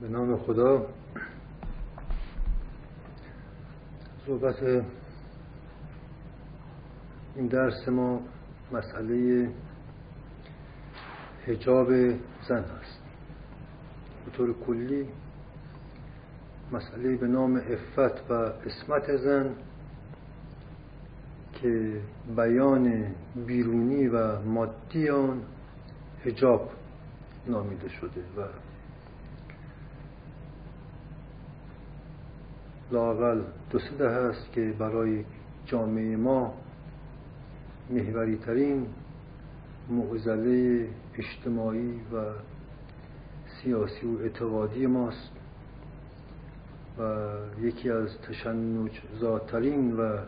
به نام خدا. صحبت این درس ما مسئله هجاب زن هست. به طور کلی مسئله به نام افت و اسمت زن که بیان بیرونی و مادی آن هجاب نامیده شده و لاقل دو سه هست که برای جامعه ما محوری ترین معضله اجتماعی و سیاسی و اعتقادی ماست و یکی از تشنج زادترین و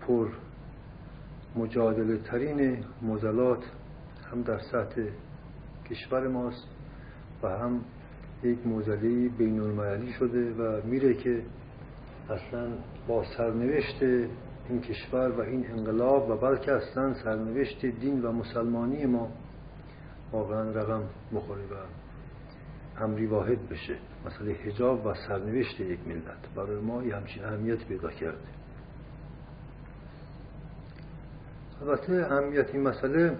پر مجادله ترین مزلات هم در سطح کشور ماست و هم یک موزلی بین المللی شده و میره که اصلا با سرنوشت این کشور و این انقلاب و بلکه اصلا سرنوشت دین و مسلمانی ما واقعا رقم بخوره و امری واحد بشه. مسئله حجاب و سرنوشت یک ملت. برای ما یه همچین اهمیت پیدا کرده. البته اهمیت این مسئله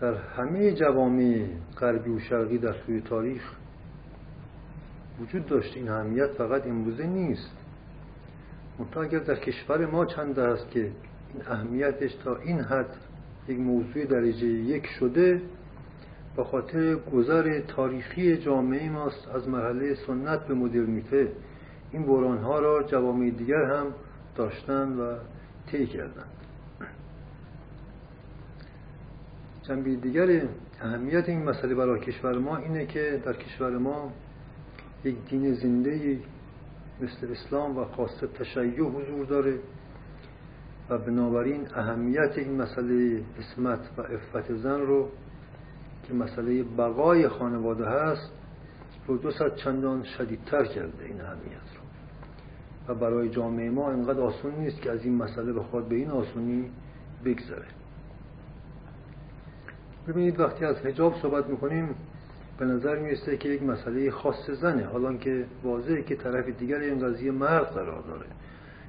در همه جوامع غربی و شرقی در سوی تاریخ وجود داشت این اهمیت فقط امروزه نیست. منتها اگر در کشور ما چند است که این اهمیتش تا این حد یک موضوع درجه یک شده با خاطر گذر تاریخی جامعه ماست از مرحله سنت به مدرنیته این بوران ها را جوامع دیگر هم داشتن و طی کردند. جنبه دیگر اهمیت این مسئله برای کشور ما اینه که در کشور ما یک دین زنده مثل اسلام و خاصه تشیع حضور داره و بنابراین اهمیت این مسئله اسمت و افت زن رو که مسئله بقای خانواده هست رو دو ست چندان شدیدتر کرده این اهمیت رو. و برای جامعه ما انقدر آسون نیست که از این مسئله بخواد به این آسونی بگذره. ببینید وقتی از حجاب صحبت می‌کنیم به نظر می‌رسه که یک مسئله خاص زنه. حالا که واضحه که طرف دیگر این قضیه مرد قرار داره.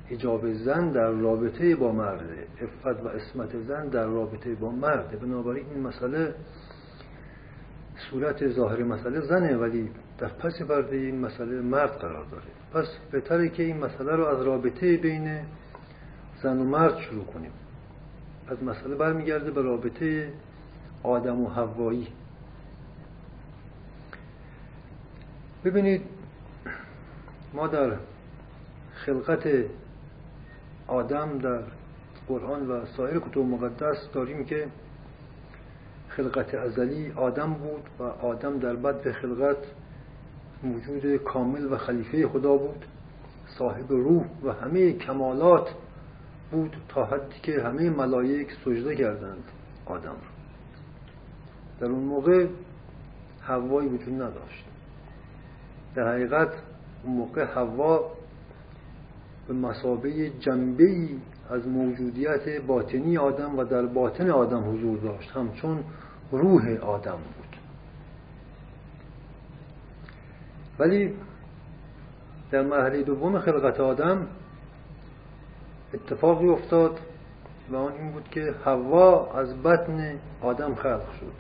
حجاب زن در رابطه با مرده. افت و اسمت زن در رابطه با مرده. بنابراین این مسئله صورت ظاهر مسئله زنه ولی در پس پرده این مسئله مرد قرار داره. پس بهتره که این مسئله رو از رابطه بین زن و مرد شروع کنیم. از مسئله برمیگرده به رابطه آدم و حوایی. ببینید ما در خلقت آدم در قرآن و سایر کتب مقدس داریم که خلقت ازلی آدم بود و آدم در بد خلقت موجود کامل و خلیفه خدا بود صاحب روح و همه کمالات بود تا حدی که همه ملائک سجده کردند آدم رو در اون موقع هوایی وجود نداشت. در حقیقت اون موقع هوا به مسابه جنبه از موجودیت باطنی آدم و در باطن آدم حضور داشت. همچون روح آدم بود. ولی در مرحله دوم خلقت آدم اتفاقی افتاد و آن این بود که هوا از بطن آدم خلق شد.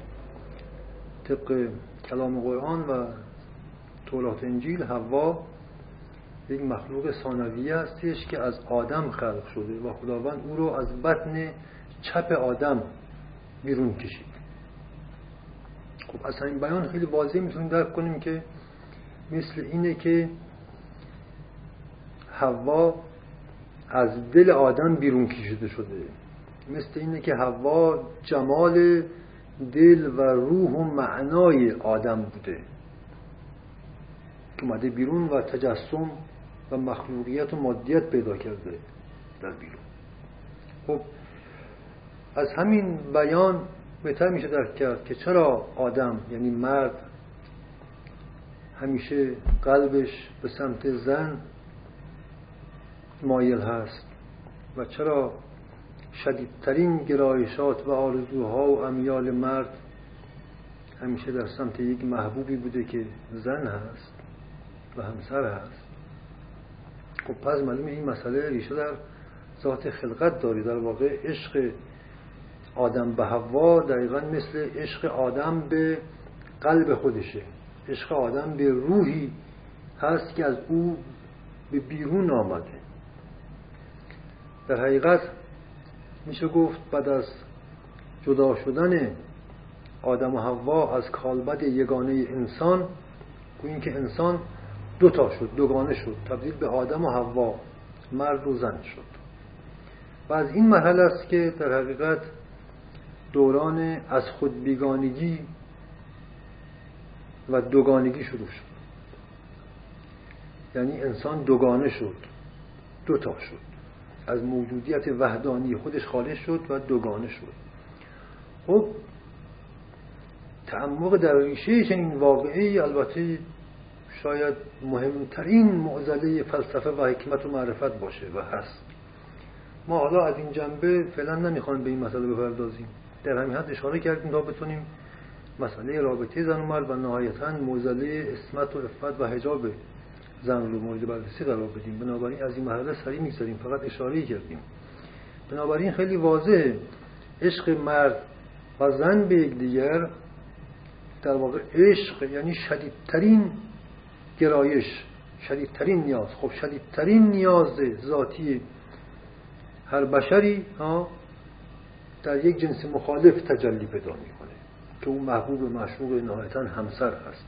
طبق کلام قرآن و تورات انجیل هوا یک مخلوق ثانویه هستش که از آدم خلق شده و خداوند او رو از بطن چپ آدم بیرون کشید. خب از این بیان خیلی واضح می‌تونیم درک کنیم که مثل اینه که هوا از دل آدم بیرون کشیده شده. مثل اینه که هوا جمال دل و روح و معنای آدم بوده. اومده بیرون و تجسم و مخلوقیت و مادیت پیدا کرده در بیرون. خب از همین بیان بهتر میشه درک کرد که چرا آدم یعنی مرد همیشه قلبش به سمت زن مایل هست و چرا شدیدترین گرایشات و آرزوها و امیال مرد همیشه در سمت یک محبوبی بوده که زن هست. و همسر هست. خب پس معلومه این مسئله ریشه در ذات خلقت داری در واقع عشق آدم به هوا دقیقا مثل عشق آدم به قلب خودشه. عشق آدم به روحی هست که از او به بیرون آمده. در حقیقت میشه گفت بعد از جدا شدن آدم و حوا از کالبد یگانه انسان گوییم که انسان دو تا شد دوگانه شد. تبدیل به آدم و حوا. مرد و زن شد. و از این مرحله است که در حقیقت دوران از خود بیگانگی و دوگانگی شروع شد. یعنی انسان دوگانه شد. دو تا شد. از موجودیت وحدانی خودش خالص شد و دوگانه شد. خب تعمق در ریشه چنین واقعی البته شاید مهمترین معضله فلسفه و حکمت و معرفت باشه و هست. ما حالا از این جنبه فعلا نمی‌خوایم به این مسئله بپردازیم. در همین حد اشاره کردیم تا بتونیم مسئله رابطه زن و مرد و نهایتا معضله اسمت و افت و حجاب زن رو مورد بررسی قرار بدیم. بنابراین از این مرحله سریع می‌گذاریم فقط اشاره کردیم. بنابراین خیلی واضح عشق مرد و زن به یکدیگر در واقع عشق یعنی شدیدترین گرایش شدیدترین نیاز. خب شدیدترین نیاز ذاتی هر بشری ها در یک جنس مخالف تجلی پیدا می‌کنه که اون محبوب مشروق نهایتا همسر هست.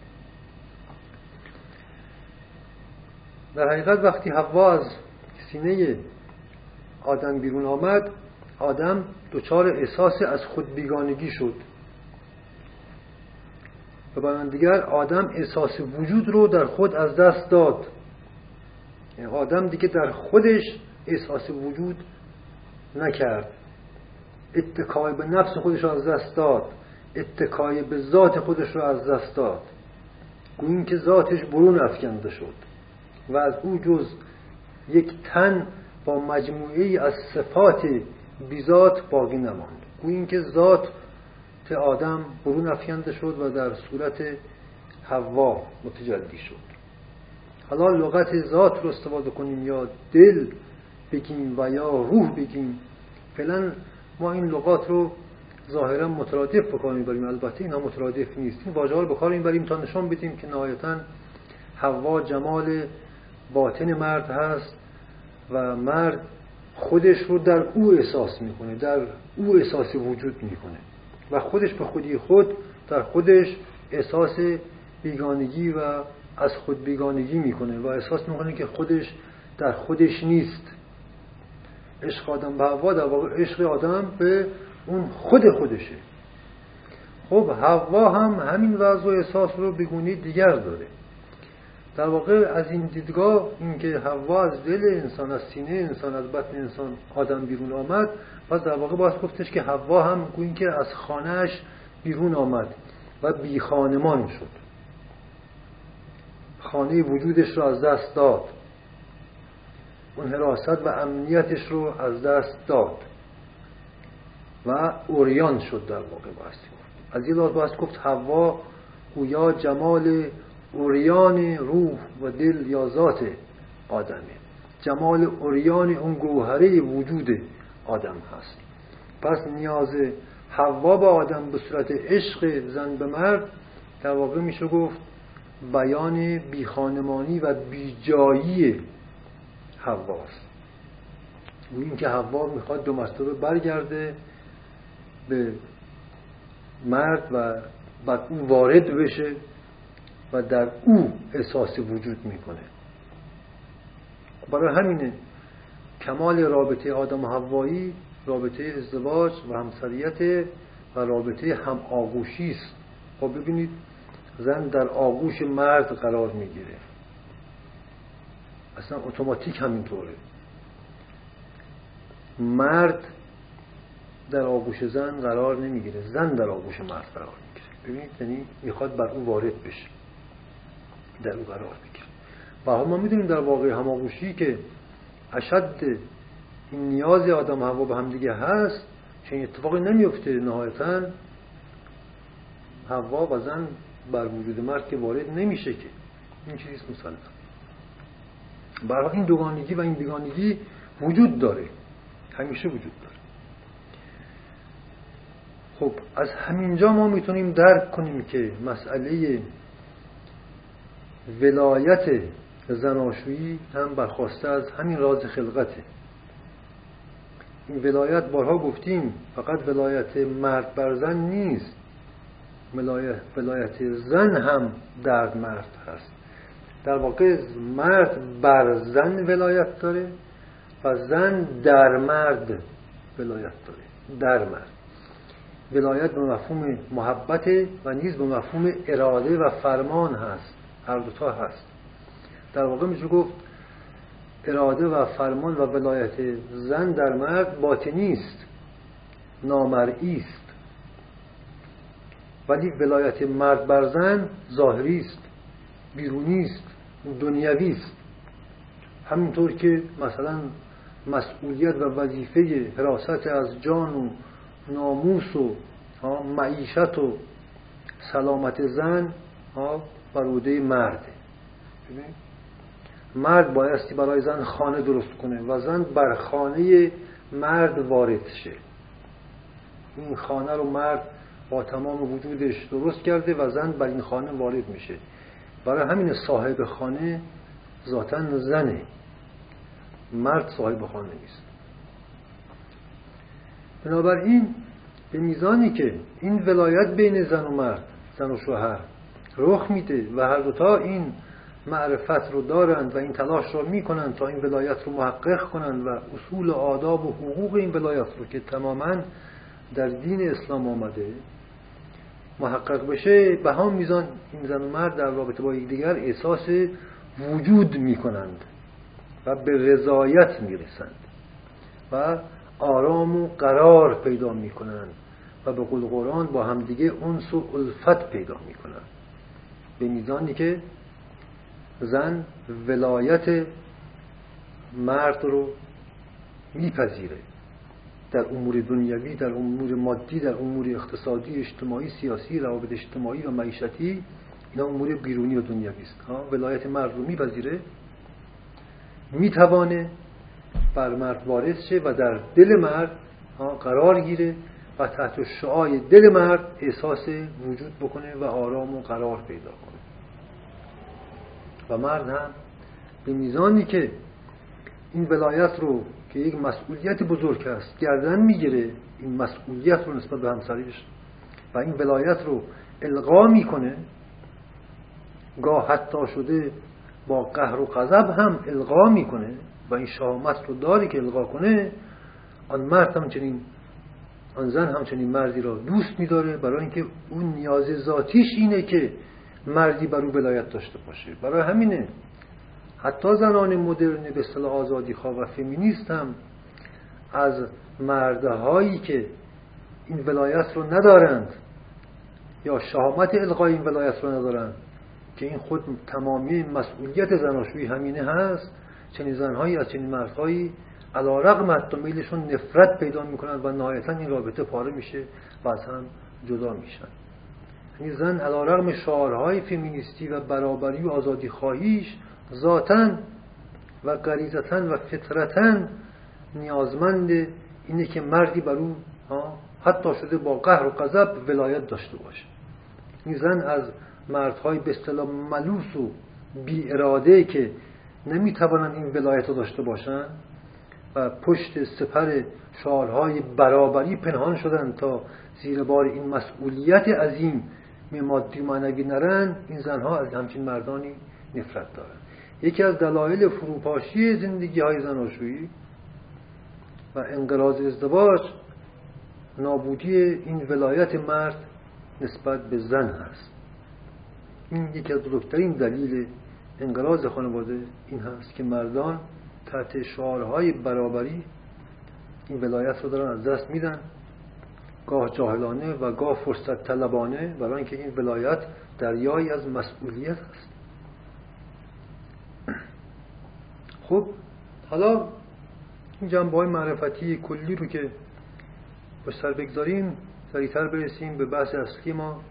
در حقیقت وقتی حوا از سینه آدم بیرون آمد آدم دچار احساس از خود بیگانگی شد. و برای دیگر آدم احساس وجود رو در خود از دست داد. یعنی آدم دیگه در خودش احساس وجود نکرد. اتکای به نفس خودش رو از دست داد. اتکای به ذات خودش رو از دست داد. گوییم که ذاتش برون افکنده شد. و از او جز یک تن با مجموعه از صفات بیزات باقی نماند. گوییم که ذات آدم برون افکنده شد و در صورت حوا متجلی شد. حالا لغت ذات رو استفاده کنیم یا دل بگیم و یا روح بگیم. فعلا ما این لغات رو ظاهرا مترادف بکنیم بریم. البته اینا مترادف نیست این واژه رو بکار بریم تا نشان بدیم که نهایتا حوا جمال باطن مرد هست و مرد خودش رو در او احساس می‌کنه در او احساس وجود می‌کنه. و خودش به خودی خود در خودش احساس بیگانگی و از خود بیگانگی می‌کنه و احساس می‌کنه که خودش در خودش نیست. عشق آدم به هوا در واقع عشق آدم به اون خود خودشه. خب هوا هم همین وضع احساس رو بگونی دیگر داره. در واقع از این دیدگاه اینکه هوا از دل انسان از سینه انسان از بطن انسان آدم بیرون آمد پس در واقع باید گفتش که هوا هم گویین که از خانهش بیرون آمد و بی خانمان شد. خانه وجودش رو از دست داد. اون حراست و امنیتش رو از دست داد. و اوریان شد در واقع باستی از یه لحاظ باید گفت هوا گویا جمال اوریان روح و دل یا ذات آدمه. جمال اوریان اون گوهره وجود آدم هست. پس نیاز حوا به آدم به صورت عشق زن به مرد در واقع میشه گفت بیان بیخانمانی و بیجایی حواست این که حوا می‌خواد دو مرتبه برگرده به مرد و بعد او وارد بشه. و در او احساس وجود می‌کنه. برای همینه کمال رابطه آدم و حوایی رابطه ازدواج و همسریت و رابطه هم آغوشی است. خب ببینید زن در آغوش مرد قرار می‌گیره. اصلا اتوماتیک همینطوره. مرد در آغوش زن قرار نمی‌گیره. زن در آغوش مرد قرار می‌گیره. ببینید یعنی می‌خواد بر او وارد بشه. در او قرار بگیره و ما می‌دونیم در واقع هماغوشی که اشد این نیاز آدم هوا به هم دیگه هست چنین اتفاقی نمیفته نهایتا. حوا و زن بر وجود مرد که وارد نمیشه که. این چیزی مسلم برای این دوگانگی و این بیگانگی وجود داره. همیشه وجود داره. خب از همینجا ما می‌تونیم درک کنیم که مسئله ولایت زناشویی هم برخواسته از همین راز خلقته. این ولایت بارها گفتیم فقط ولایت مرد بر زن نیست. ولایت زن هم در مرد هست. در واقع مرد بر زن ولایت داره و زن در مرد ولایت داره. در مرد. ولایت به مفهوم محبت و نیز به مفهوم اراده و فرمان هست. هر دوتا هست. در واقع میشه گفت اراده و فرمان و ولایت زن در مرد باطنی است نامرئی است. ولی ولایت مرد بر زن ظاهری است بیرونی است دنیوی است. همینطور که مثلا مسئولیت و وظیفه حراست از جان و ناموس و معیشت و سلامت زن بر عهده مرده مرد بایستی برای زن خانه درست کنه و زن بر خانه مرد وارد شه. این خانه رو مرد با تمام وجودش درست کرده و زن بر این خانه وارد میشه. برای همین صاحب خانه ذاتا زنه. مرد صاحب خانه نیست. بنابراین به میزانی که این ولایت بین زن و مرد زن و شوهر رخ میده و هر دوتا این معرفت رو دارند و این تلاش رو می‌کنند تا این ولایت رو محقق کنند و اصول آداب و حقوق این ولایت رو که تماما در دین اسلام آمده محقق بشه به هم میزان این زن و مرد در رابطه با یکدیگر احساس وجود می‌کنند و به رضایت می‌رسند و آرام و قرار پیدا می‌کنند و به قول قرآن با همدیگه انس و الفت پیدا می‌کنند. به میزانی که زن ولایت مرد رو میپذیره. در امور دنیوی در امور مادی در امور اقتصادی اجتماعی سیاسی روابط اجتماعی و معیشتی اینا امور بیرونی و دنیوی است. ولایت مرد رو میپذیره می‌توانه بر مرد وارد شه و در دل مرد قرار گیره و تحت شعای دل مرد احساس وجود بکنه و آرام و قرار پیدا کنه. و مرد هم به میزانی که این ولایت رو که یک مسئولیت بزرگ است گردن می‌گیره این مسئولیت رو نسبت به همسریش و این ولایت رو القا می‌کنه گاه حتی شده با قهر و غضب هم القا می‌کنه و این شامت رو داری که القا کنه آن مرد همچنین آن زن همچنین مردی را دوست میداره برای اینکه اون نیاز ذاتیش اینه که مردی بر او ولایت داشته باشه. برای همینه حتی زنان مدرن به اصطلاح آزادی خواه و فمینیست هم از مردهایی که این ولایت رو ندارند یا شهامت القای این ولایت رو ندارند که این خود تمامی مسئولیت زناشویی همینه هست چنین زنهایی از چنین مردهایی علا رقم حتی میلشون نفرت پیدا می‌کنند و نهایتا این رابطه پاره میشه و از هم جدا میشن. یعنی زن علا رقم شعارهای فمینیستی و برابری و آزادی خواهیش ذاتا و غریزتا و فطرتا نیازمند اینه که مردی بر او حتی شده با قهر و غضب ولایت داشته باشه. این زن از مردهای به اصطلاح ملوس و بی اراده که نمی‌توانند این ولایت رو داشته باشند و پشت سپر شعارهای برابری پنهان شدن تا زیر بار این مسئولیت عظیم مادی معنوی نرن این زنها از همچین مردانی نفرت دارند یکی از دلایل فروپاشی زندگی های زناشویی و انقراض ازدواج نابودی این ولایت مرد نسبت به زن هست. این یکی از بزرگترین دلیل انقراض خانواده این هست که مردان تحت شعارهای برابری این ولایت رو دارن از دست میدن. گاه جاهلانه و گاه فرصت طلبانه برای اینکه این ولایت دریایی از مسئولیت است. خب حالا این جنبه های معرفتی کلی رو که به بگذاریم سریعتر برسیم به بحث اصلی ما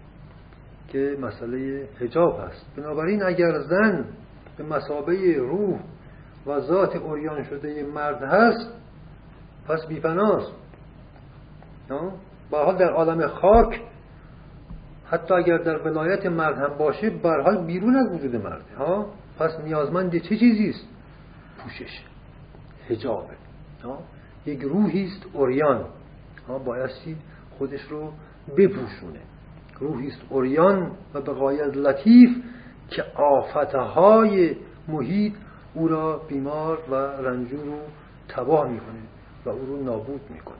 که مسئله حجاب هست. بنابراین اگر زن به مسابه روح و ذات اوریان شده مرد هست پس بیپناست. به حال در عالم خاک حتی اگر در ولایت مرد هم باشه برحال بیرون از وجود مرده ها؟ پس نیازمند چه چیزی است؟ پوشش. حجابه یک روحی است اوریان. بایستی خودش رو بپوشونه. روحی است اوریان و به غایت لطیف که آفتهای محیط او را بیمار و رنجور رو تباه می‌کنه و او رو نابود می‌کنه.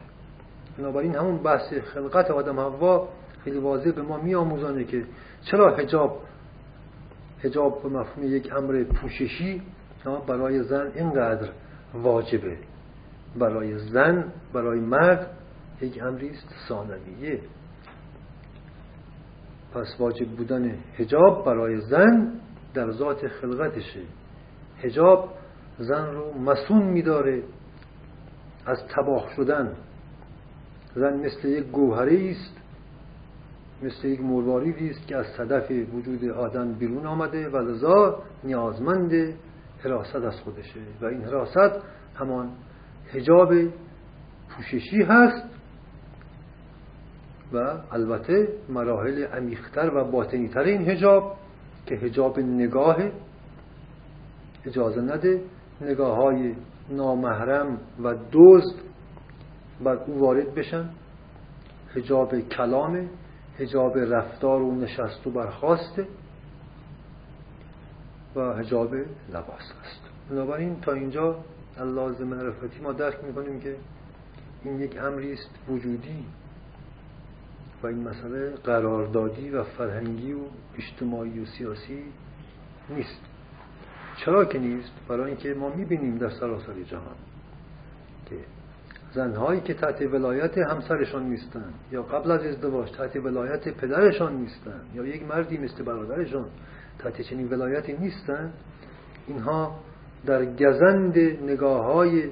بنابراین همون بحث خلقت آدم هوا خیلی واضح به ما میآموزانه که چرا حجاب حجاب به مفهوم یک امر پوششی برای زن اینقدر واجبه. برای زن برای مرد یک امری است ثانویه. پس واجب بودن حجاب برای زن در ذات خلقتشه. حجاب زن رو مسون میداره از تباه شدن. زن مثل یک گوهره است مثل یک مرواریدی است که از صدف وجود آدم بیرون آمده و لذا نیازمند حراست از خودشه. و این حراست همان حجاب پوششی هست و البته مراحل عمیقتر و باطنیتر این حجاب که حجاب نگاه اجازه نده. نگاه های نامحرم و دزد بر او وارد بشن. حجاب کلام حجاب رفتار و نشست و برخواسته. و حجاب لباس است. بنابراین تا اینجا اللازم معرفتی ما درک می‌کنیم که این یک امری است وجودی و این مسئله قراردادی و فرهنگی و اجتماعی و سیاسی نیست. چرا که نیست؟ برای اینکه ما می‌بینیم در سراسر جهان که زنهایی که تحت ولایت همسرشان نیستن یا قبل از ازدواج تحت ولایت پدرشان نیستن یا یک مردی مثل برادرشان تحت چنین ولایتی نیستن اینها در گزند نگاه های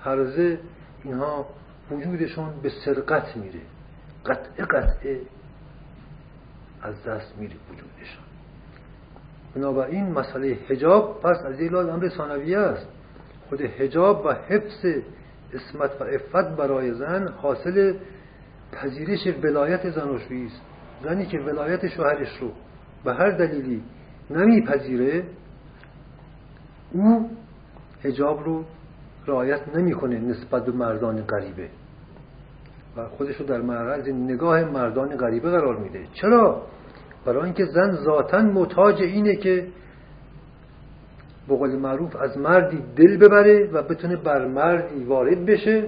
هرزه اینها وجودشون به سرقت میره. قطع قطع از دست میره وجودشان. بنابراین مسئله حجاب پس از این لحاظ امر ثانویه است. خود حجاب و حفظ اسمت و افت برای زن حاصل پذیرش ولایت زناشویی است. زنی که ولایت شوهرش رو به هر دلیلی نمیپذیره او حجاب رو رعایت نمی‌کنه نسبت به مردان غریبه. و خودش رو در معرض نگاه مردان غریبه قرار میده. چرا؟ برای اینکه زن ذاتا محتاج اینه که به قول معروف از مردی دل ببره و بتونه بر مردی وارد بشه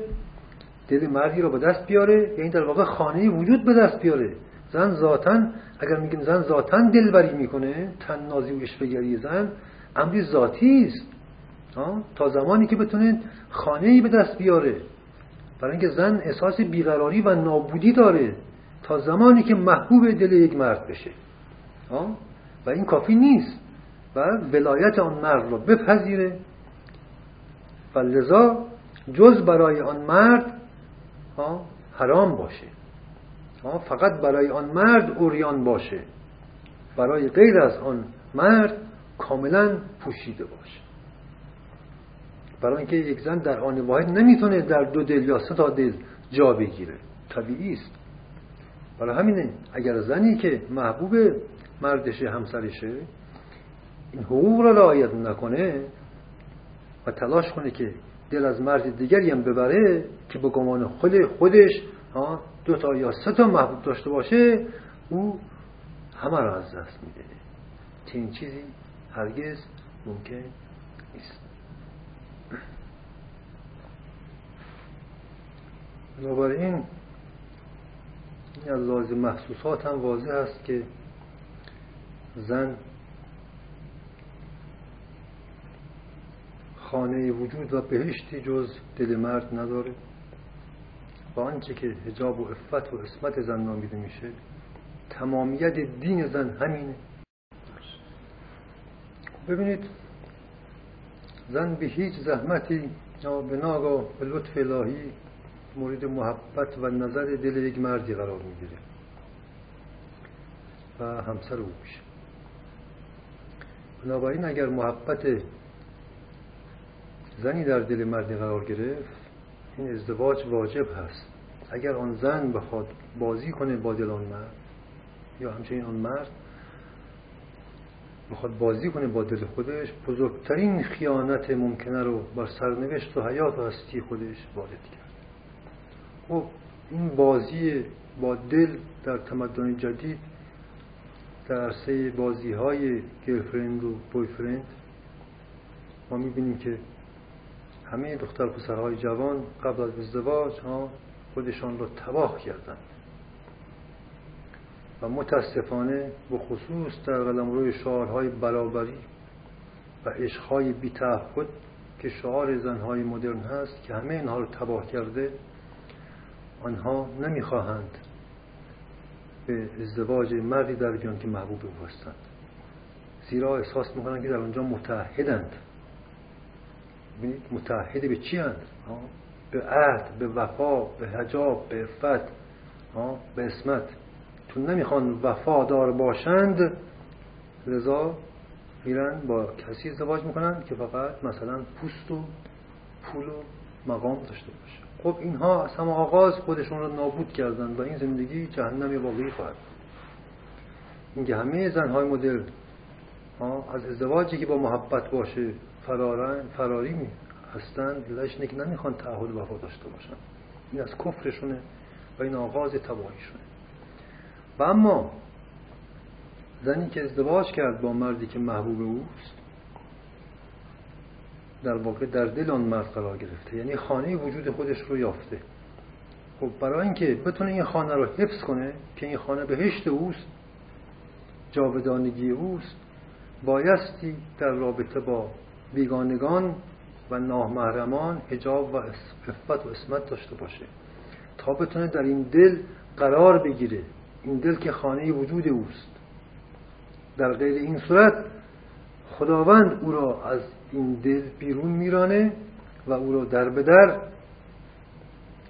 دل مردی رو به دست بیاره. یعنی در واقع خانه وجود به دست بیاره. زن ذاتا اگر میگیم زن ذاتا دلبری می‌کنه تنازی و اشفگری زن امری ذاتی است. تا زمانی که بتونه خانه به دست بیاره. برای اینکه زن احساس بیقراری و نابودی داره تا زمانی که محبوب دل یک مرد بشه. و این کافی نیست. و ولایت آن مرد رو بپذیره. و لذا جز برای آن مرد حرام باشه. فقط برای آن مرد اوریان باشه. برای غیر از آن مرد کاملا پوشیده باشه. برای اینکه یک زن در آن واحد نمی‌تونه در دو دل یا سه تا دل جا بگیره. طبیعی است. برای همینه اگر زنی که محبوب مردشه همسرشه. این حقوق را رعایت نکنه و تلاش کنه که دل از مرد دیگری هم ببره که به گمان خود خودش دو تا یا سه تا محبوب داشته باشه او همه را از دست میده. چنین چیزی هرگز ممکن نیست. بنابراین این از لازم محسوسات هم واضح است که زن خانه وجود و بهشتی جز دل مرد نداره. و آنچه که هجاب و افت و اسمت زن نامیده میشه تمامیت دین زن همینه. ببینید زن به هیچ زحمتی یا به ناگاه به لطف الهی مورد محبت و نظر دل یک مردی قرار می‌گیره. و همسر او میشه. بنابراین اگر محبت زنی در دل مردی قرار گرفت این ازدواج واجب هست. اگر آن زن بخواد بازی کنه با دل آن مرد یا همچنین آن مرد بخواد بازی کنه با دل خودش بزرگترین خیانت ممکنه رو بر سرنوشت و حیات و هستی خودش وارد کرد. خب این بازی با دل در تمدن جدید در عرصه بازی های گرفرند و بویفرند ما می‌بینیم که همه دختر پسرهای جوان قبل از ازدواج ها خودشان را تباه کردند. و متاسفانه به خصوص در روی شعارهای برابری و عشقهای بی که شعار زنهای مدرن هست که همه اینها رو تباه کرده آنها نمی‌خواهند به ازدواج مردی در بیان که محبوب او هستند. زیرا احساس می‌کنند که در آنجا متحدند. ببینید متحد به چی هند؟ به عهد به وفا به حجاب به عفت به اسمت چون نمی‌خوان وفادار باشند لذا میرن با کسی ازدواج می‌کنن که فقط مثلا پوست و پول و مقام داشته باشه. خب اینها از همه آغاز خودشون رو نابود کردن و این زندگی جهنمی واقعی خواهد اینکه همه زنهای مدرن از ازدواجی که با محبت باشه فراری می هستند علتش اینه که نمی‌خوان تعهد وفا داشته باشن. این از کفرشونه و این آغاز تباهیشونه. و اما زنی که ازدواج کرد با مردی که محبوب اوست در واقع در دل آن مرد قرار گرفته. یعنی خانه وجود خودش رو یافته. خب برای اینکه بتونه این خانه رو حفظ کنه که این خانه بهشت اوست جاودانگی اوست بایستی در رابطه با بیگانگان و نامحرمان حجاب و افت و اسمت داشته باشه. تا بتونه در این دل قرار بگیره. این دل که خانه وجود اوست. در غیر این صورت خداوند او را از این دل بیرون میرانه و او را در به در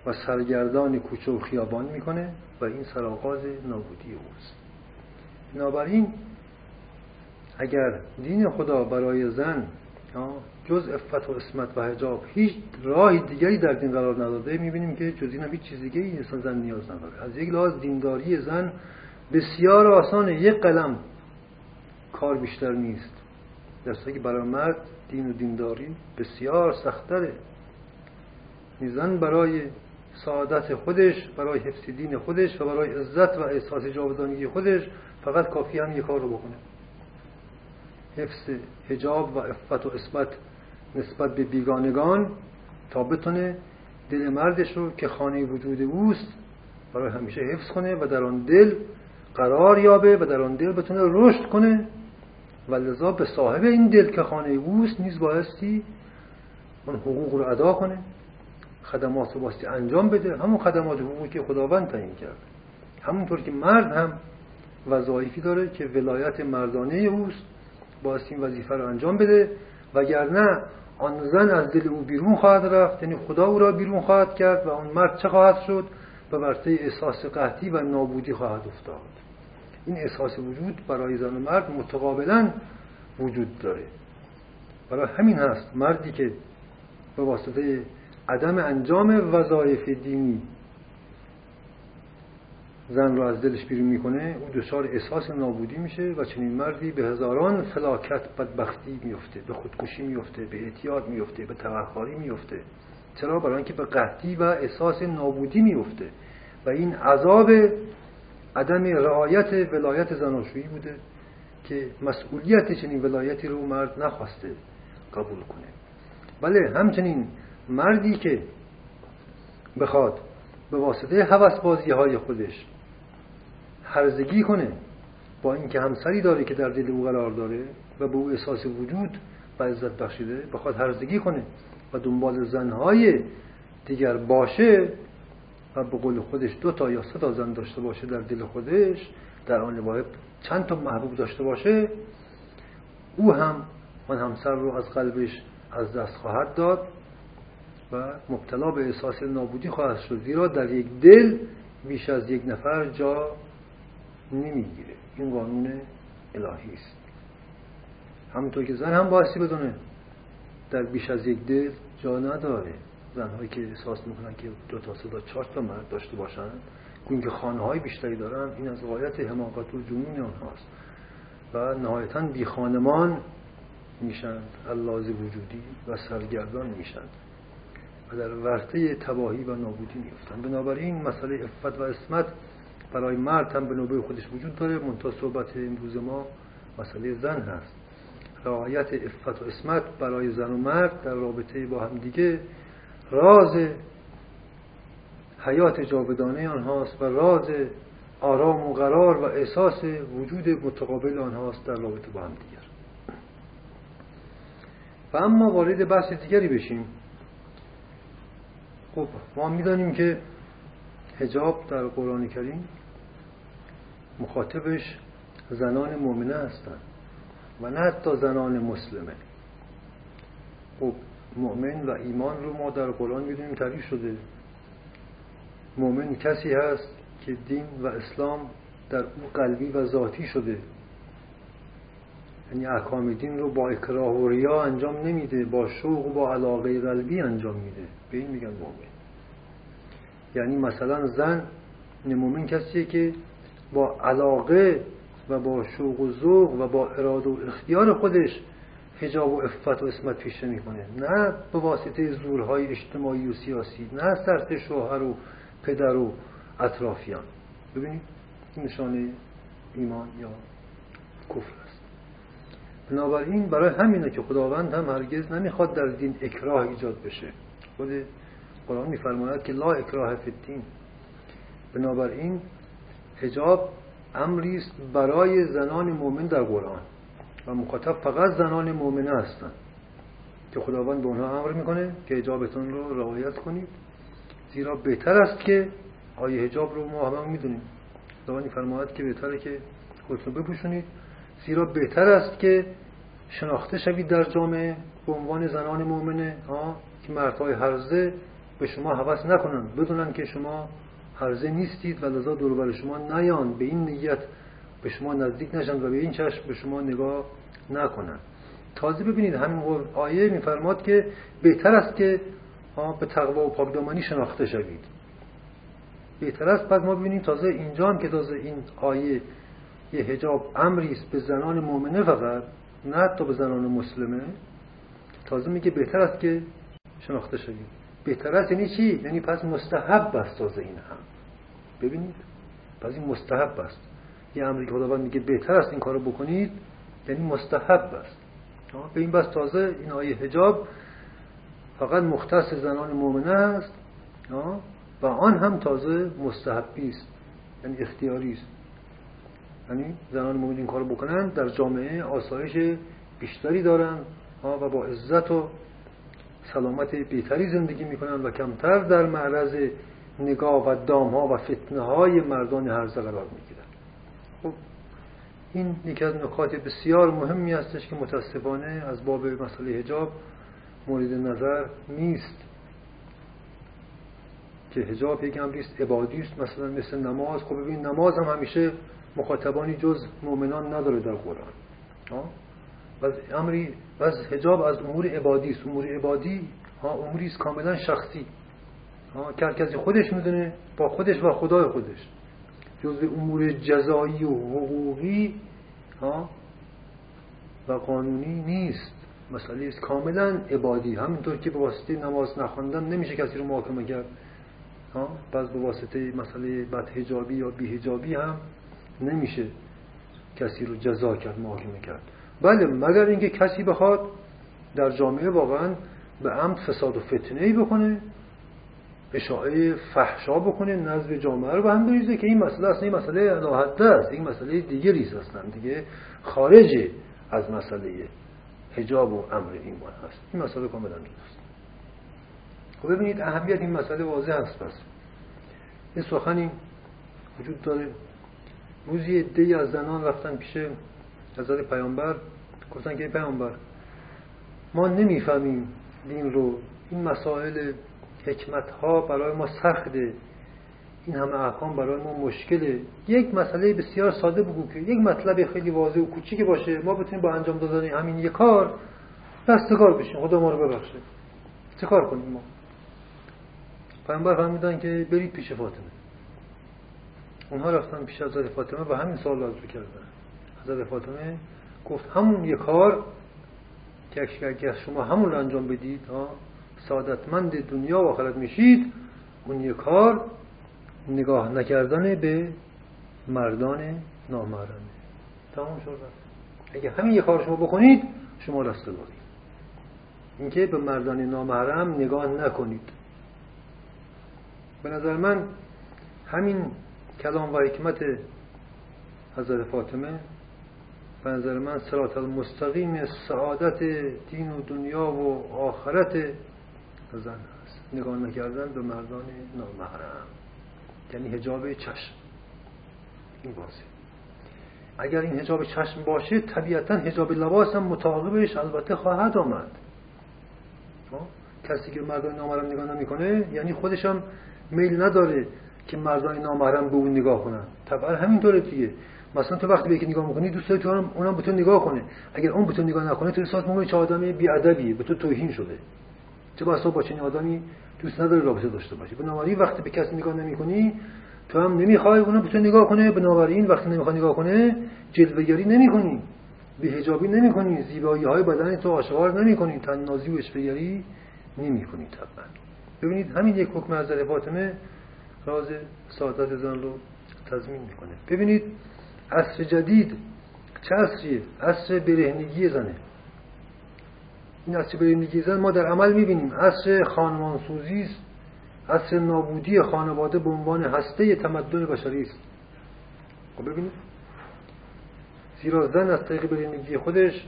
و سرگردان کوچه و خیابان می‌کنه و این سرآغاز نابودی اوست. بنابراین اگر دین خدا برای زن جز افت و اسمت و حجاب هیچ راه دیگری در دین قرار نداده می‌بینیم که جز این هم هیچ چیز دیگه انسان زن نیاز نداره. از یک لحاظ دینداری زن بسیار آسانه یک قلم کار بیشتر نیست. در که برای مرد دین و دینداری بسیار سختره زن برای سعادت خودش برای حفظ دین خودش و برای عزت و احساس جاودانگی خودش فقط کافی هم یک کار رو بکنه. حفظ حجاب و افت و اسمت نسبت به بیگانگان تا بتونه دل مردش رو که خانه وجود اوست برای همیشه حفظ کنه و در آن دل قرار یابه و در آن دل بتونه رشد کنه و لذا به صاحب این دل که خانه اوست نیز بایستی اون حقوق رو ادا کنه خدمات رو باستی انجام بده. همون خدمات حقوقی که خداوند تعیین کرد همونطور که مرد هم وظایفی داره که ولایت مردانه اوست باستی این وظیفه رو انجام بده. وگرنه آن زن از دل او بیرون خواهد رفت یعنی خدا او را بیرون خواهد کرد و آن مرد چه خواهد شد؟ به ورطه احساس قحطی و نابودی خواهد افتاد. این احساس وجود برای زن و مرد متقابلا وجود داره. برای همین هست مردی که به واسطه عدم انجام وظایف دینی زن رو از دلش بیرون می‌کنه او دچار احساس نابودی میشه و چنین مردی به هزاران فلاکت بدبختی میفته به خودکشی میفته به اعتیاد میفته به توخاری میفته چرا؟ برای اینکه به قحطی و احساس نابودی میفته و این عذاب عدم رعایت ولایت زناشویی بوده که مسئولیت چنین ولایتی رو مرد نخواسته قبول کنه. بله همچنین مردی که بخواد به واسطه حوث بازی های خودش هرزگی کنه با اینکه همسری داره که در دل او قرار داره و به او احساس وجود و عزت بخشیده بخواد هرزگی کنه و دنبال زنهای دیگر باشه و به قول خودش دو تا یا سه تا زن داشته باشه در دل خودش در آن واحد چند تا محبوب داشته باشه او هم آن همسر رو از قلبش از دست خواهد داد و مبتلا به احساس نابودی خواهد شد زیرا در یک دل بیش از یک نفر جا نمی‌گیره. این قانون الهی است. همونطور که زن هم بایستی بدونه در بیش از یک دل جا نداره. زنهایی که احساس می‌کنن که دو تا سه تا چهار تا مرد داشته باشن گوین که خانه های بیشتری دارن این از غایت حماقت و جنون آنهاست. و نهایتا بی خانمان میشن اللاز وجودی و سرگردان میشن. و در ورطه تباهی و نابودی میفتن بنابراین مسئله افت و اسمت برای مرد هم به نوبه خودش وجود داره. منتها صحبت امروز ما مسئله زن هست. رعایت افت و اسمت برای زن و مرد در رابطه با هم دیگه راز حیات جاودانه آنهاست و راز آرام و قرار و احساس وجود متقابل آنهاست در رابطه با هم دیگر. و اما وارد بحث دیگری بشیم. خب ما می‌دانیم که هجاب در قرآن کریم مخاطبش زنان مؤمنه هستند و نه حتی زنان مسلمه. خب مؤمن و ایمان رو ما در قرآن می‌دونیم تعریف شده. مؤمن کسی هست که دین و اسلام در او قلبی و ذاتی شده. یعنی احکام دین رو با اکراه و ریا انجام نمیده با شوق و با علاقه قلبی انجام میده. به این میگن مؤمن. یعنی مثلا زن مؤمن کسیه که با علاقه و با شوق و ذوق و با اراده و اختیار خودش حجاب و افت و اسمت پیشه می‌کنه. نه به واسطه زورهای اجتماعی و سیاسی نه سرت شوهر و پدر و اطرافیان. ببینید این نشانه ایمان یا کفر است. بنابراین برای همینه که خداوند هم هرگز نمی‌خواد در دین اکراه ایجاد بشه. خود قرآن میفرماید که لا اکراه فی الدین. بنابراین حجاب امری است برای زنان مؤمن در قرآن. و مخاطب فقط زنان مؤمنه هستند که خداوند به اونها امر می‌کنه که حجابتون رو رعایت کنید. زیرا بهتر است که آیه حجاب رو ما همه می‌دونیم. خداوند فرماید که بهتره که خودتون بپوشونید. زیرا بهتر است که شناخته شوید در جامعه به عنوان زنان مؤمنه ها که مردهای هرزه به شما حوض نکنن. بدونن که شما هرزه نیستید و لذا دور شما نیان. به این نیت به شما نزدیک نشند و به این چشم به شما نگاه نکنند تازه ببینید همین آیه میفرماد که بهتر است که به تقوا و پاکدامنی شناخته شوید. بهتر است پس ما ببینیم تازه اینجا هم که تازه این آیه یه هجاب امری است به زنان مؤمنه فقط نه حتی به زنان مسلمه. تازه میگه بهتر است که شناخته شوید. بهتر است یعنی چی؟ یعنی پس مستحب است تازه این هم. ببینید. پس این مستحب است. یه امری که خداوند میگه بهتر است این کارو بکنید یعنی مستحب است. به این بس تازه این آیه حجاب فقط مختص زنان مؤمنه است و آن هم تازه مستحبی است یعنی اختیاری است. یعنی زنان مؤمن این کارو بکنن در جامعه آسایش بیشتری دارن و با عزت و سلامت بهتری زندگی می‌کنن و کمتر در معرض نگاه و دام ها و فتنه های مردان هرزه قرار می‌گیرن خب این یکی از نکات بسیار مهمی هستش که متاسفانه از باب مسئله حجاب مورد نظر نیست. که حجاب یک امری است عبادی است. مثلا مثل نماز خب ببین نماز هم همیشه مخاطبانی جز مؤمنان نداره در قرآن. و امری و حجاب از امور عبادی است. امور عبادی ها اموری است کاملا شخصی. ها که کسی خودش می‌دونه با خودش و خدای خودش. جزء امور جزایی و حقوقی ها و قانونی نیست. مسئله است کاملا عبادی. همینطور که به واسطه نماز نخواندن نمیشه کسی رو محاکمه کرد. ها بعض به واسطه مسئله بد حجابی یا بی حجابی هم نمیشه کسی رو جزا کرد محاکمه کرد. بله مگر اینکه کسی بخواد در جامعه واقعا به عمد فساد و فتنه ای بکنه اشاعه فحشا بکنه نظر جامعه رو به هم بریزه که این مسئله اصلا این مسئله لاحده است این مسئله دیگری است دیگه خارج از مسئله حجاب و امر ایمان هست. این مسئله کاملا جداست خب ببینید اهمیت این مسئله واضح است پس. این سخنی وجود داره. روزی عده از زنان رفتن پیش حضرت پیامبر گفتن که پیامبر ما نمی‌فهمیم دین رو این مسائل حکمت ها برای ما سخته این همه احکام برای ما مشکله یک مسئله بسیار ساده بگو که یک مطلب خیلی واضح و کوچیک باشه. ما بتونیم با انجام دادن همین یک کار دستگار بشیم. خدا ما رو ببخشه. چه کار کنیم ما؟ پیامبر فرمودن که برید پیش فاطمه. اونها رفتن پیش حضرت فاطمه و همین سوال رو کردن حضرت فاطمه گفت همون یک کار که اگر شما همون رو انجام بدید سعادتمند دنیا و آخرت میشید. اون یک کار نگاه نکردن به مردان نامحرمه تمام شد اگه همین یک کار شما بکنید شما رستگاری اینکه به مردان نامحرم نگاه نکنید. به نظر من همین کلام و حکمت حضرت فاطمه به نظر من سرات المستقیم سعادت دین و دنیا و آخرت زن هست نگاه نکردن به مردان نامحرم. یعنی هجاب چشم. این بازه. اگر این هجاب چشم باشه طبیعتا هجاب لباس هم متعاقبش البته خواهد آمد. کسی که مردان نامحرم نگاه نمی‌کنه یعنی خودش هم میل نداره که مردان نامحرم به اون نگاه کنن. طبعا همینطوره دیگه. مثلا تو وقتی به یکی نگاه می‌کنی دوست تو هم اونم به تو نگاه کنه. اگر اون به تو نگاه نکنه تو احساس می‌کنی چه آدمی بیادبی به تو توهین شده. چه بسا با چنین آدمی دوست نداری رابطه داشته باشی بنابراین وقتی به کسی نگاه نمی‌کنی تو هم نمی‌خوای اونم به نگاه کنه. بنابراین وقتی نمی‌خوای نگاه کنه جلوه‌گری نمی‌کنی. بی‌حجابی نمی‌کنی. زیبایی های بدن تو آشکار نمی‌کنی. تنازی و اشوه‌گری نمی‌کنی طبعا. ببینید همین یک حکم از فاطمه راز سعادت زن رو تضمین می‌کنه. ببینید عصر جدید چه عصریه؟ عصر برهنگی زنه. این عصر برهنگی زن ما در عمل می‌بینیم. عصر خانمانسوزی است. عصر نابودی خانواده به عنوان هسته تمدن بشری است. خب ببینید. زیرا زن از طریق برهنگی خودش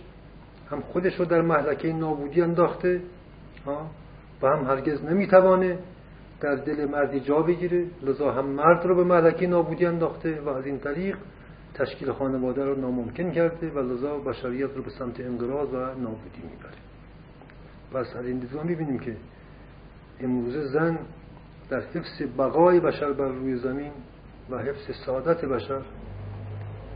هم خودش رو در محلکه نابودی انداخته و هم هرگز نمی‌توانه در دل مردی جا بگیره لذا هم مرد رو به ملکی نابودی انداخته و از این طریق تشکیل خانواده رو ناممکن کرده و لذا بشریت رو به سمت انقراض و نابودی می‌بره. پس از این دیدگاه می‌بینیم که امروزه زن در حفظ بقای بشر بر روی زمین و حفظ سعادت بشر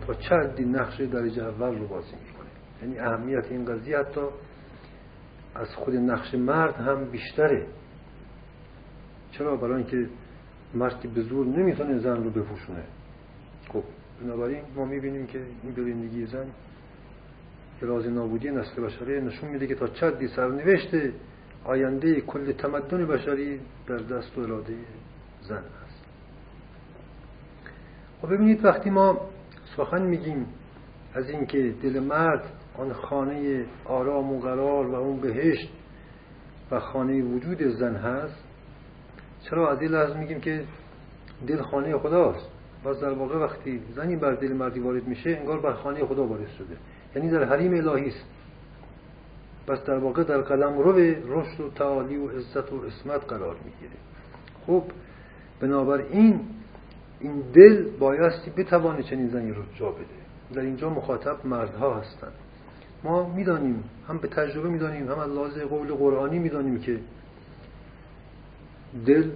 تا چندی نقش درجه اول رو بازی می‌کنه. یعنی اهمیت این قضیه حتی از خود نقش مرد هم بیشتره. چرا؟ برای اینکه مردی به زور نمی‌تونه زن رو بپوشونه. خب بنابراین ما می‌بینیم که این برندگی زن راز نابودی نسل بشری نشون میده که تا چدی سرنوشت آینده کل تمدن بشری در دست و اراده زن است. خب ببینید وقتی ما سخن میگیم از اینکه دل مرد آن خانه آرام و قرار و اون بهشت و خانه وجود زن هست چرا از این لحظه میگیم که دل خانه خداست؟ باز در واقع وقتی زنی بر دل مردی وارد میشه انگار بر خانه خدا وارد شده. یعنی در حریم الهی است. بس در واقع در قلم رو رشد و تعالی و عزت و اسمت قرار می‌گیره. خب بنابراین این دل بایستی بتوانه چنین زنی رو جا بده. در اینجا مخاطب مردها هستند. ما می‌دانیم هم به تجربه می‌دانیم هم از لحاظ قول قرآنی می‌دانیم که دل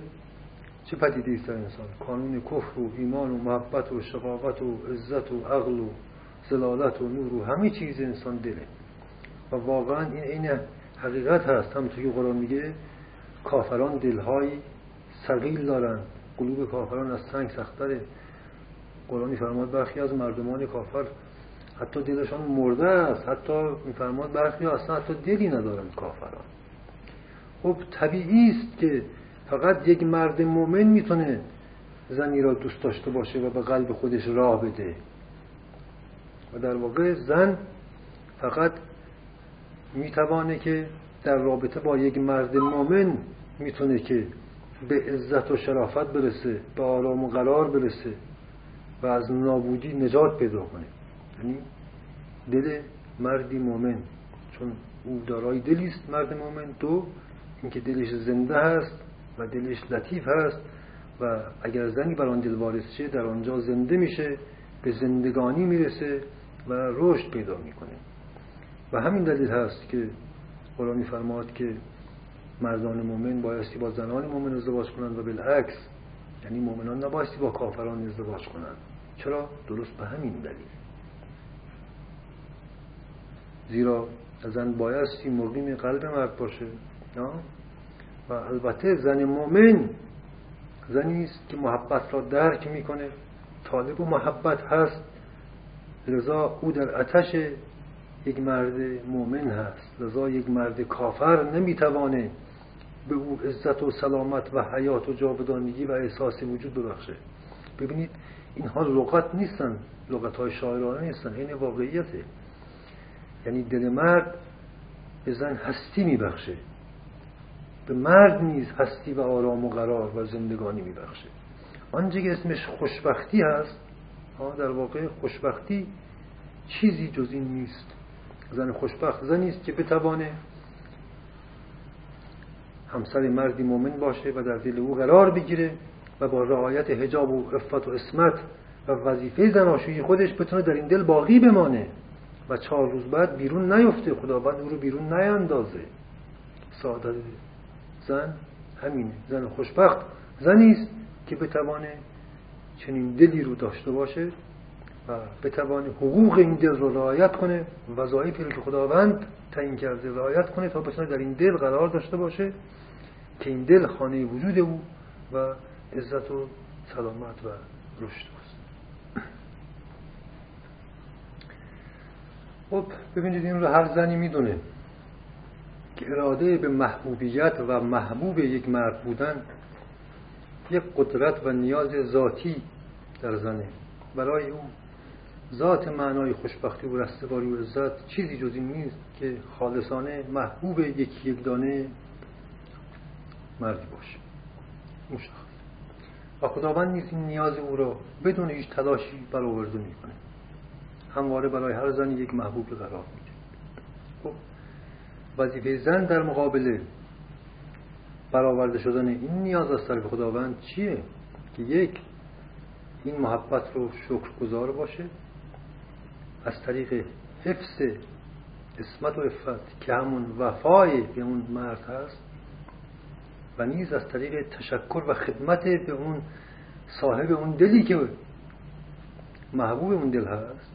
چه پدیده است در انسان؟ کانون کفر و ایمان و محبت و شقاقت و عزت و عقل و زلالت و نور و همه چیز انسان دله. و واقعا این عین حقیقت هست. هم توی قرآن میگه کافران دلهای سقیل دارن قلوب کافران از سنگ سختره. قرآنی فرماد برخی از مردمان کافر حتی دلشان مرده است. حتی میفرماد برخی اصلا حتی دلی ندارن کافران. خب طبیعی است که فقط یک مرد مؤمن می‌تونه زنی را دوست داشته باشه و به قلب خودش راه بده. و در واقع زن فقط می‌توانه که در رابطه با یک مرد مؤمن می‌تونه که به عزت و شرافت برسه به آرام و قرار برسه و از نابودی نجات پیدا کنه. یعنی دل مردی مؤمن. چون او دارای دلی است مرد مؤمن دو اینکه دلش زنده هست و دلش لطیف هست و اگر زنی بر آن دل وارد شه در آنجا زنده میشه به زندگانی می‌رسه و رشد پیدا می‌کنه. و همین دلیل هست که قرآن میفرماد که مردان مؤمن بایستی با زنان مؤمن ازدواج کنند و بالعکس یعنی مؤمنان نبایستی با کافران ازدواج کنند. چرا؟ درست به همین دلیل. زیرا زن بایستی مقیم قلب مرد باشه و البته زن مؤمن زنی است که محبت را درک می‌کنه. طالب و محبت هست. لذا او در اتش یک مرد مؤمن هست. لذا یک مرد کافر نمی‌توانه به او عزت و سلامت و حیات و جاودانگی و احساس وجود ببخشه. ببینید اینها لغت نیستن. لغت های شاعرانه نیستن. این واقعیته. یعنی دل مرد به زن هستی میبخشه. به مرد نیز هستی و آرام و قرار و زندگانی میبخشه. آنچه که اسمش خوشبختی هست در واقع خوشبختی چیزی جز این نیست. زن خوشبخت زنی است که بتوانه همسر مردی مؤمن باشه و در دل او قرار بگیره و با رعایت حجاب و عفت و اسمت و وظیفه زناشویی خودش بتونه در این دل باقی بمانه و چهار روز بعد بیرون نیفته. خداوند او رو بیرون نیندازه. سعادت زن همینه. زن خوشبخت زنی است که بتوانه چنین دلی رو داشته باشه و بتوانه حقوق این دل رو رعایت کنه وظایفی رو که خداوند تعیین کرده رعایت کنه تا بتونه در این دل قرار داشته باشه که این دل خانه وجود او و عزت و سلامت و رشد است. خب ببینید این رو هر زنی می‌دونه که اراده به محبوبیت و محبوب یک مرد بودن یک قدرت و نیاز ذاتی در زنه. برای او ذات معنای خوشبختی و رستگاری و عزت چیزی جز این نیست که خالصانه محبوب یکی یک دانه مردی باشه. مشخص و خداوند نیز این نیاز او را بدون هیچ تلاشی برآورده می‌کنه همواره برای هر زنی یک محبوب قرار میده. خب وظیفه زن در مقابل برآورده شدن این نیاز از طرف خداوند چیه؟ که یک این محبت رو شکرگزار باشه. از طریق حفظ اسمت و افت که همون وفای به اون مرد هست و نیز از طریق تشکر و خدمت به اون صاحب اون دلی که محبوب اون دل هست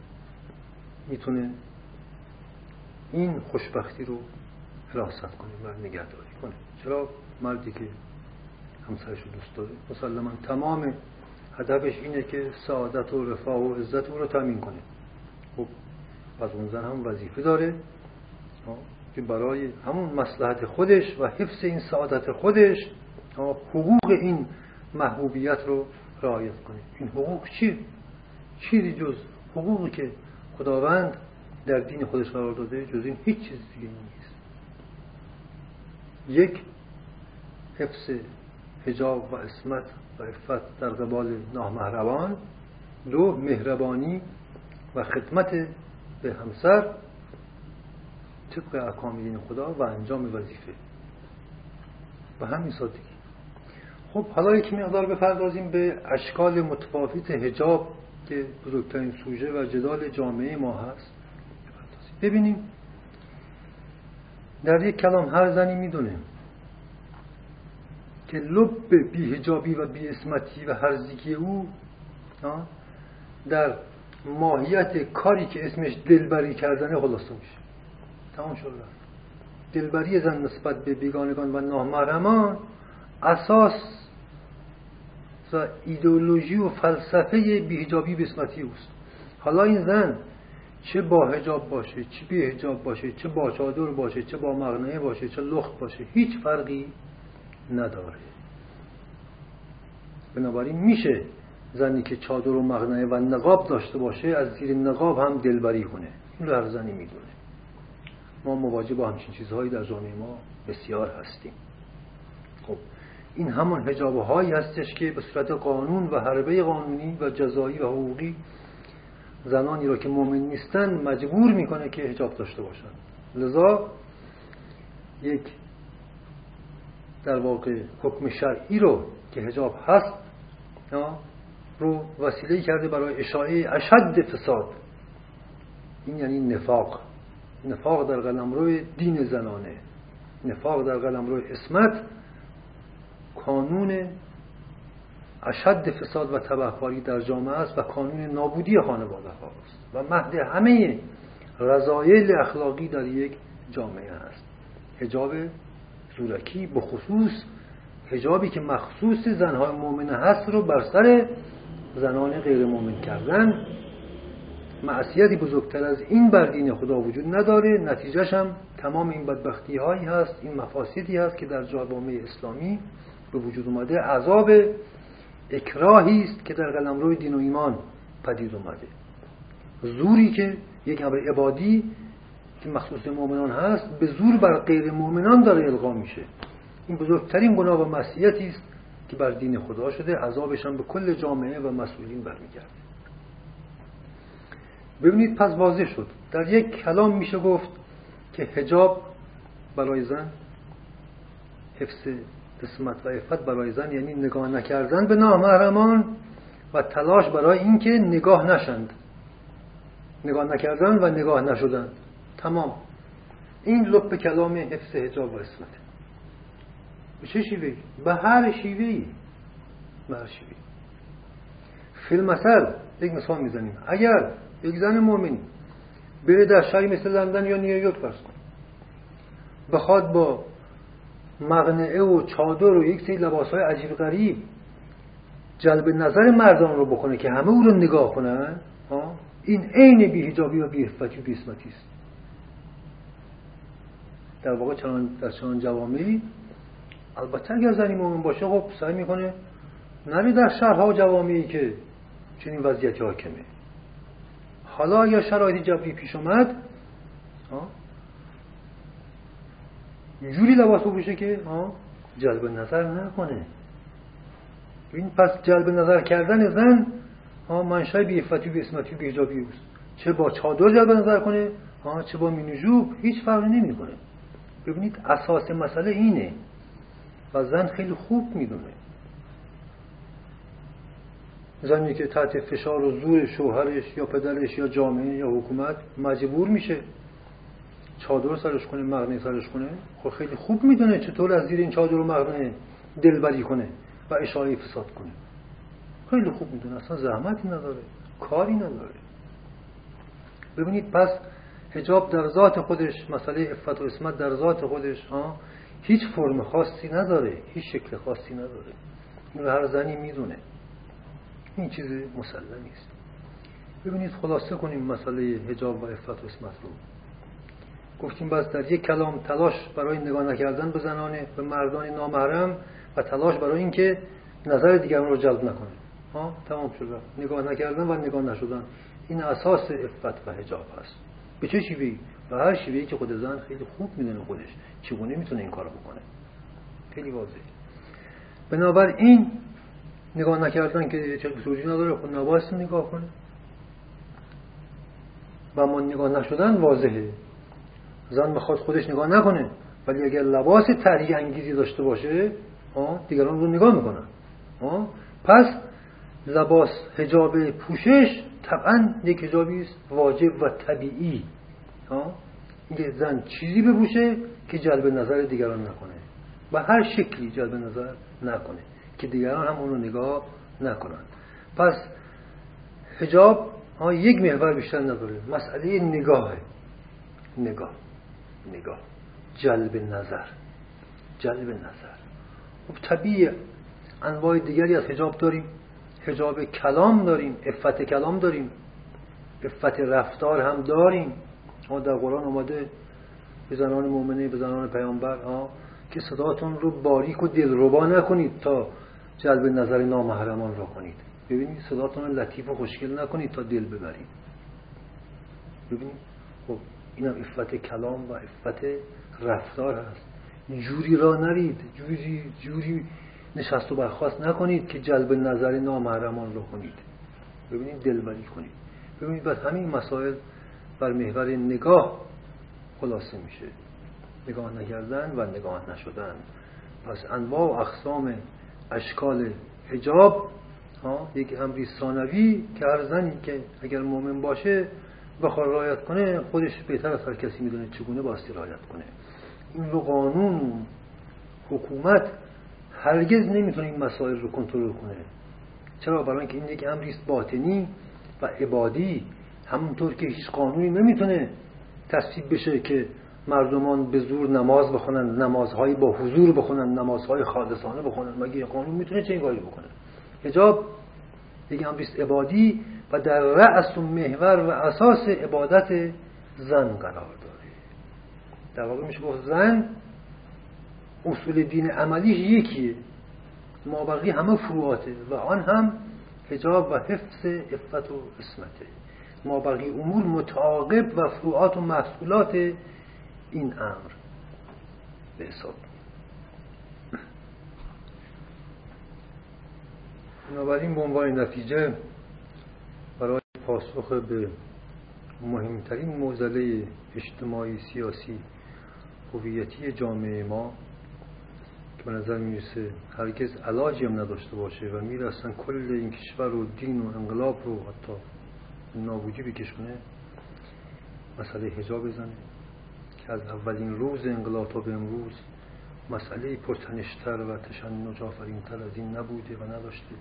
می‌تونه این خوشبختی رو حراست کنه و نگهداری کنه. چرا؟ مردی که همسرش رو دوست داره. مسلما تمام هدفش اینه که سعادت و رفاه و عزت او رو تامین کنه. خب پس اون زن هم وظیفه داره. که برای همون مسلحت خودش و حفظ این سعادت خودش حقوق این محبوبیت رو رعایت کنه. این حقوق چی؟ چیزی جز حقوقی که خداوند در دین خودش قرار داده جز این هیچ چیز دیگه نیست. یک حفظ حجاب و اسمت و عفت در قبال نامهربان دو مهربانی و خدمت به همسر طبق احکام دین خدا و انجام وظیفه. و همین سادگی. خب حالا یک مقدار بپردازیم به اشکال متفاوت هجاب که بزرگترین سوژه و جدال جامعه ما هست. ببینیم در یک کلام هر زنی می‌دونه که لب بیهجابی و بیاسمتی و هرزگی او در ماهیت کاری که اسمش دلبری کردنه خلاصه میشه. تمام شد دلبری زن نسبت به بیگانگان و نامحرمان اساس و ایدئولوژی و فلسفه بیهجابی بسمتی اوست. حالا این زن چه با هجاب باشه چه بی هجاب باشه چه با چادر باشه چه با مغنه باشه چه لخت باشه هیچ فرقی نداره. بنابراین میشه زنی که چادر و مغنه و نقاب داشته باشه از زیر نقاب هم دلبری کنه. این رو هر زنی می‌دونه. ما مواجه با همچین چیزهایی در جامعه ما بسیار هستیم. خب این همون هجابه هایی هستش که به صورت قانون و حربه قانونی و جزایی و حقوقی زنانی را که مؤمن نیستن مجبور می‌کنه که هجاب داشته باشن. لذا یک در واقع حکم شرعی رو که هجاب هست رو وسیله کرده برای اشاعه اشد فساد. این یعنی نفاق. نفاق در روی دین زنانه. نفاق در روی اسمت کانون اشد فساد و تبهکاری در جامعه است و کانون نابودی خانواده هاست و مهد همه رضایل اخلاقی در یک جامعه است. حجاب زورکی به خصوص حجابی که مخصوص زنهای مؤمنه هست رو بر سر زنان غیر مؤمن کردن. معصیتی بزرگتر از این بر دین خدا وجود نداره. نتیجهش هم تمام این بدبختی هایی هست این مفاسدی هست که در جامعه اسلامی به وجود اومده. عذاب اکراهی است که در قلمرو دین و ایمان پدید اومده. زوری که یک امر عبادی که مخصوص مؤمنان هست به زور بر غیر مؤمنان داره القا میشه. این بزرگترین گناه و معصیتی است که بر دین خدا شده عذابش هم به کل جامعه و مسئولین برمیگرده. ببینید پس واضح شد. در یک کلام میشه گفت که حجاب برای زن حفظ قسمت و عفت برای زن یعنی نگاه نکردن به نامحرمان و تلاش برای اینکه نگاه نشند. نگاه نکردن و نگاه نشدن. تمام. این لب کلام حفظ حجاب و اسمت به چه شیوه به هر شیوه به هر شیوه فیلم اثر یک مثال می‌زنیم. اگر یک زن مؤمنی بره در شهری مثل لندن یا نیویورک فرض کن بخواد با مغنعه و چادر و یک سری لباس های عجیب غریب جلب نظر مردان رو بکنه که همه او رو نگاه کنن این عین بیهجابی و بیهفتی و بیسمتی است. در واقع چنان در چنان جوامعی. البته اگر زنی مومن باشه خب سعی می‌کنه نری در شهرها و جوامعی که چنین وضعیتی حاکمه. حالا اگر شرایط جبری پیش اومد جوری لباس بپوشه که جلب نظر نکنه. این پس جلب نظر کردن زن منشای بی افتی بی اسمتی بی است چه با چادر جلب نظر کنه چه با مینوجوب هیچ فرقی نمی‌کنه. ببینید اساس مسئله اینه. و زن خیلی خوب می‌دونه. زنی که تحت فشار و زور شوهرش یا پدرش یا جامعه یا حکومت مجبور میشه چادر سرش کنه مغنه سرش کنه. خب خیلی خوب می‌دونه چطور از زیر این چادر و مغنه دلبری کنه و اشاره فساد کنه. خیلی خوب می‌دونه اصلا زحمتی نداره کاری نداره. ببینید پس حجاب در ذات خودش مسئله افت و اسمت در ذات خودش ها هیچ فرم خاصی نداره هیچ شکل خاصی نداره. این هر زنی می‌دونه. این چیز مسلمی است ببینید خلاصه کنیم مسئله حجاب و افت و اسمت رو. گفتیم بس در یک کلام تلاش برای نگاه نکردن به زنان به مردان نامحرم و تلاش برای اینکه نظر دیگران رو جلب نکنه. ها تمام شد نگاه نکردن و نگاه نشدن. این اساس افت و حجاب هست. به چه شیوهی و هر شیوهی که خود زن خیلی خوب می‌دونه خودش چگونه می‌تونه این کارو بکنه. خیلی واضحه. بنابراین نگاه نکردن که چه بسوجی نداره خود نباید نگاه کنه. و ما نگاه نشدن واضحه. زن بخواد خودش نگاه نکنه ولی اگر لباس تحریک انگیزی داشته باشه دیگران رو نگاه می‌کنن. پس لباس هجاب پوشش طبعا یک هجابی است واجب و طبیعی. اینکه زن چیزی بپوشه که جلب نظر دیگران نکنه. و هر شکلی جلب نظر نکنه که دیگران هم اونو نگاه نکنن پس هجاب یک محور بیشتر نداره. مسئله نگاهه نگاه. نگاه. جلب نظر. جلب نظر. خب طبیعه انواع دیگری از هجاب داریم. هجاب کلام داریم افت کلام داریم افت رفتار هم داریم. ما در قرآن اومده به زنان مؤمنه به زنان پیامبر ها که صداتون رو باریک و دلربا نکنید تا جلب نظر نامحرمان را کنید. ببینید صداتون رو لطیف و خوشگل نکنید تا دل ببرید. ببینید؟ خب این هم افت کلام و افت رفتار هست. جوری را نرید. جوری, جوری نشست و برخواست نکنید که جلب نظر نامحرمان را کنید. ببینید دلبری کنید. ببینید بس همین مسائل بر محور نگاه خلاصه میشه. نگاه نکردن و نگاه نشدن. پس انواع و اقسام اشکال حجاب یک امری ثانوی که هر زنی که اگر مؤمن باشه بخواد رعایت کنه خودش بهتر از هر کسی می‌دونه چگونه باستی رعایت کنه. این رو قانون حکومت هرگز نمی‌تونه این مسائل رو کنترل کنه چرا؟ برای اینکه این یک امری است باطنی و عبادی همونطور که هیچ قانونی نمی‌تونه تصویب بشه که مردمان به زور نماز بخونن نمازهای با حضور بخونن نمازهای خالصانه بخونن. مگه قانون می‌تونه چه کاری بکنه؟ حجاب یک امریست عبادی و در رأس و محور و اساس عبادت زن قرار داره. در واقع میشه گفت زن اصول دین عملیش یکیه. ما بقیه همه فروعاته و آن هم حجاب و حفظ افت و اسمته ما بقیه امور متعاقب و فروعات و محصولات این امر. به حساب. بنابراین به عنوان نتیجه برای پاسخ به مهمترین موزله اجتماعی سیاسی هویتی جامعه ما به نظر می‌رسه هرگز علاجی هم نداشته باشه و می‌رسن کل این کشور و دین و انقلاب رو حتی نابودی بکشونه مسئله حجاب بزنه. که از اولین روز انقلاب تا به امروز مسئله پرتنشتر و تشنج آفرینتر از این نبوده و نداشته.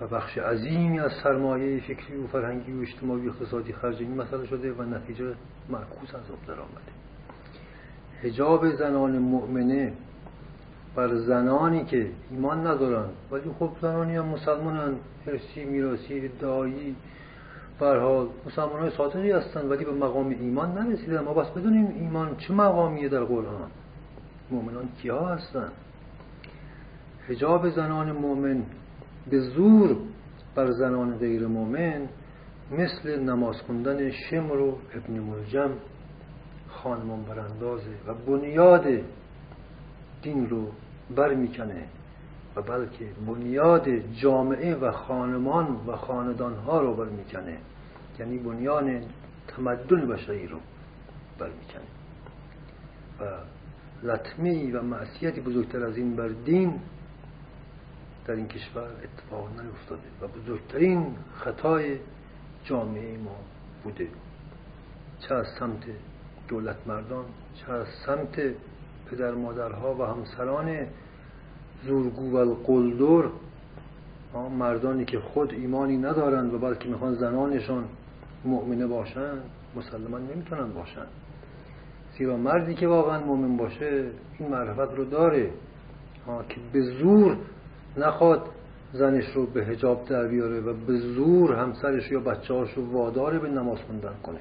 و بخش عظیمی از سرمایه فکری و فرهنگی و اجتماعی و اقتصادی خرج این مسئله شده و نتیجه معکوس از آب در آمده. حجاب زنان مؤمنه بر زنانی که ایمان ندارن. ولی خب زنانی هم مسلمانن ارسی میراسی ادعایی برحال مسلمان های صادقی هستن ولی به مقام ایمان نرسیدن. ما بس بدونیم ایمان چه مقامیه در قرآن. مؤمنان کیا هستن؟ حجاب زنان مؤمن به زور بر زنان غیر مؤمن مثل نماز خوندن شمر و ابن ملجم خانمان براندازه و بنیاد دین رو بر می‌کنه و بلکه بنیاد جامعه و خانمان و خاندانها رو بر می‌کنه یعنی بنیان تمدن بشری رو بر می‌کنه و لطمه و معصیتی بزرگتر از این بر دین در این کشور اتفاق نیفتاده و بزرگترین خطای جامعه ما بوده. چه از سمت دولت مردان چه از سمت پدر مادرها و همسران زورگو و القلدر مردانی که خود ایمانی ندارند و بلکه می‌خوان زنانشان مؤمنه باشند مسلمان نمی‌تونن باشند زیرا مردی که واقعا مؤمن باشه این معرفت رو داره که به زور نخواد زنش رو به هجاب در بیاره و به زور همسرش یا بچه رو واداره به نماز خوندن کنه.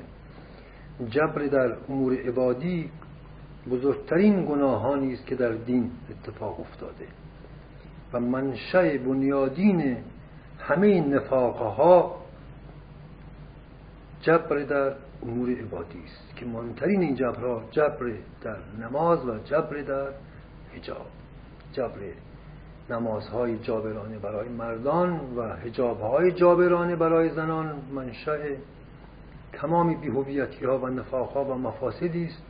جبر در امور عبادی بزرگترین گناهانی است که در دین اتفاق افتاده و منشأ بنیادین همه نفاقها جبر در امور عبادی است که مهمترین این جبرها جبر در نماز و جبر در حجاب. جبر نمازهای جابرانه برای مردان و حجابهای جابرانه برای زنان منشأ تمام بیهویتی ها و نفاق ها و مفاسدی است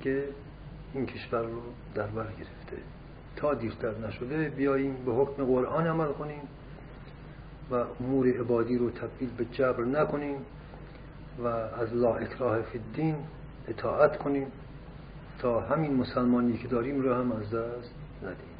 که این کشور رو در بر گرفته. تا دیرتر نشده بیاییم به حکم قرآن عمل کنیم و امور عبادی رو تبدیل به جبر نکنیم و از لا اکراه فی الدین اطاعت کنیم تا همین مسلمانی که داریم رو هم از دست ندیم.